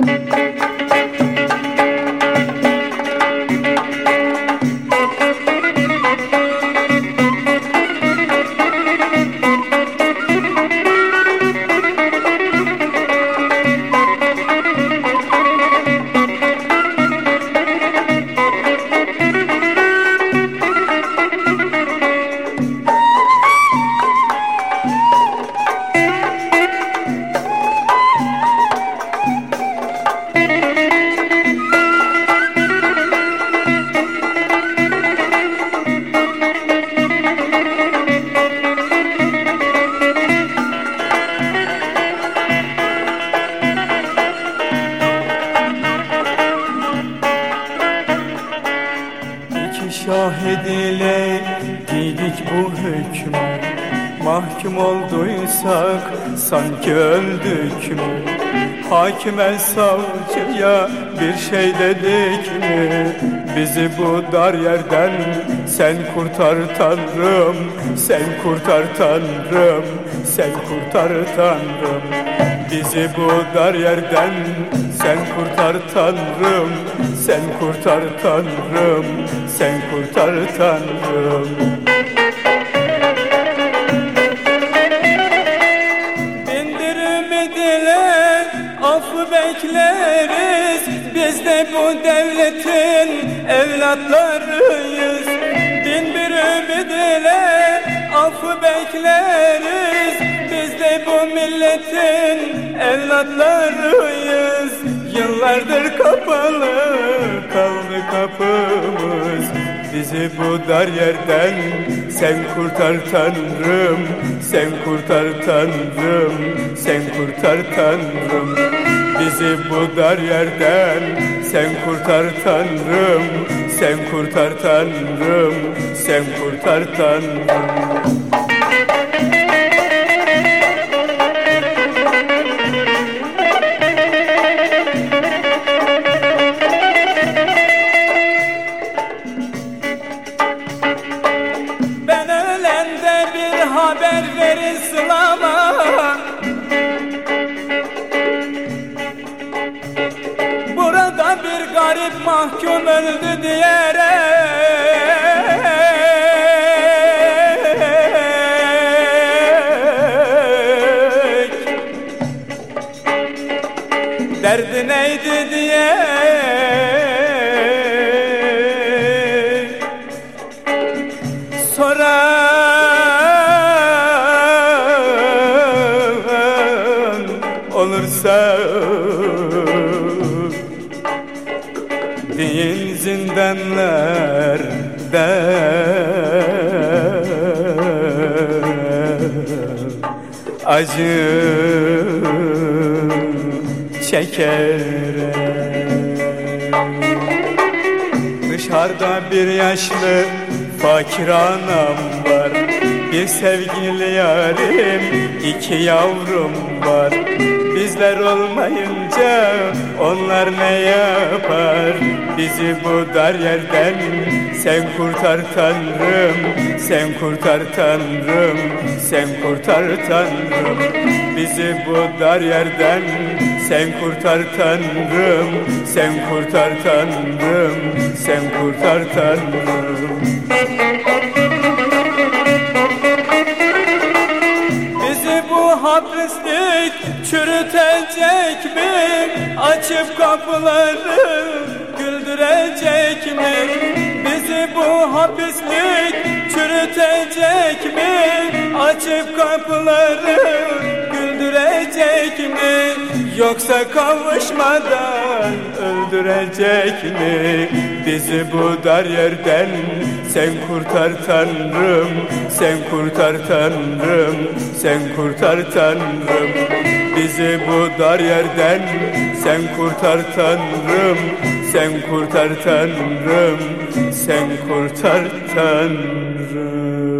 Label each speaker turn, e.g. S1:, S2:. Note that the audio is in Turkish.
S1: Thank you. Şahit ile giydik bu hükmü. Mahkum olduysak sanki öldük mü? Hakime savcıya bir şey dedik mi? Bizi bu dar yerden sen kurtar Tanrım Sen kurtar Tanrım Sen kurtar Tanrım Bizi bu dar yerden. Sen kurtar Tanrım Sen kurtar Tanrım Sen kurtar Tanrım. Bindir ümidine affı bekleriz. Biz de bu devletin evlatlarıyız affı bekleriz. Biz de bu milletin evlatlarıyız. Yıllardır kapalı kaldı kapımız. Bizi bu dar yerden sen kurtar Tanrım. Sen kurtar Tanrım. Sen kurtar Tanrım Bizi bu dar yerden. Sen kurtar Tanrım Sen kurtar Tanrım Sen kurtar Tanrım. Ben ölende bir haber ver İslam'a garip mahkum öldü diyerek. Derdi neydi diye soran olursa Din zindanlarda acı çekerek Dışarıda bir yaşlı fakir anam var. Bir sevgili yarim, iki yavrum var. Bizler olmayınca onlar ne yapar Bizi bu dar yerden sen kurtar Tanrım Sen kurtar Tanrım Sen kurtar Tanrım Bizi bu dar yerden sen kurtar Tanrım Sen kurtar Tanrım Sen kurtar Tanrım Bizi bu hapislik çürütecek mi? Açıp kapıları güldürecek mi? Bizi bu hapislik çürütecek mi? Açıp kapıları güldürecek mi? Yoksa kavuşmadan öldürecek mi? Bizi bu dar yerden sen kurtar Tanrım Sen kurtar Tanrım Sen kurtar Tanrım Bizi bu dar yerden sen kurtar Tanrım Sen kurtar Tanrım Sen kurtar Tanrım